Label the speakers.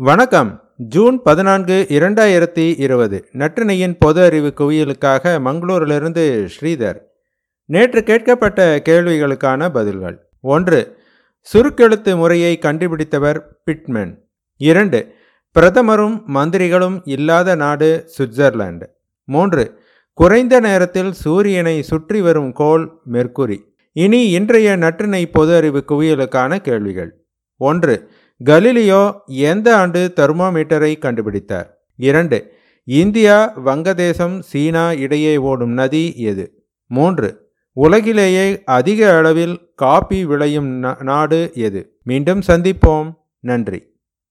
Speaker 1: வணக்கம். ஜூன் பதினான்கு இரண்டாயிரத்தி இருபது. நற்றினையின் பொது அறிவு குவியலுக்காக மங்களூரிலிருந்து ஸ்ரீதர். நேற்று கேட்கப்பட்ட கேள்விகளுக்கான பதில்கள். ஒன்று சுருக்கெழுத்து முறையை கண்டுபிடித்தவர் பிட்மென். இரண்டு பிரதமரும் மந்திரிகளும் இல்லாத நாடு சுவிட்சர்லாந்து. மூன்று குறைந்த நேரத்தில் சூரியனை சுற்றி வரும் கோள் மெர்க்குரி. இனி இன்றைய நற்றினை பொது அறிவு குவியலுக்கான கேள்விகள். ஒன்று கலிலியோ எந்த ஆண்டு தெர்மோமீட்டரை கண்டுபிடித்தார்? இரண்டு இந்தியா வங்கதேசம் சீனா இடையே ஓடும் நதி எது? மூன்று உலகிலேயே அதிக அளவில் காபி விளையும் நாடு எது? மீண்டும் சந்திப்போம். நன்றி.